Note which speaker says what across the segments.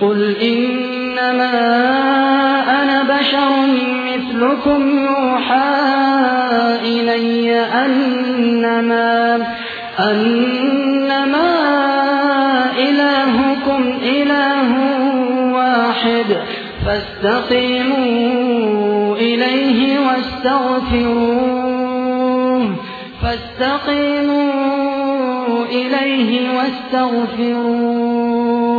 Speaker 1: قل إنما أنا بشر مثلكم يوحى إلي أنما أنما إلهكم إله واحد فاستقيموا إليه واستغفروه فاستقيموا إليه واستغفروه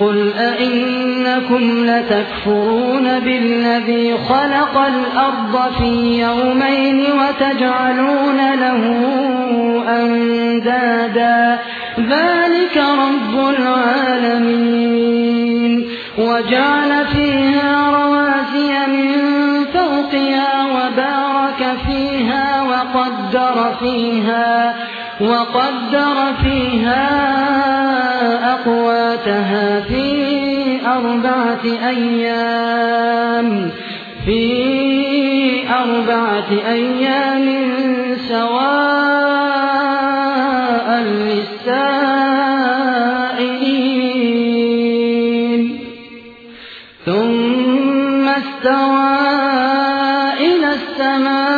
Speaker 1: قل أئنكم لتكفرون بالذي خلق الأرض في يومين وتجعلون له أندادا ذلك رب العالمين وجعل فيها رواسي فيها وقدر فيها أقواتها في أربعة أيام في أربعة أيام سواء للسائلين. ثم استوى إلى السماء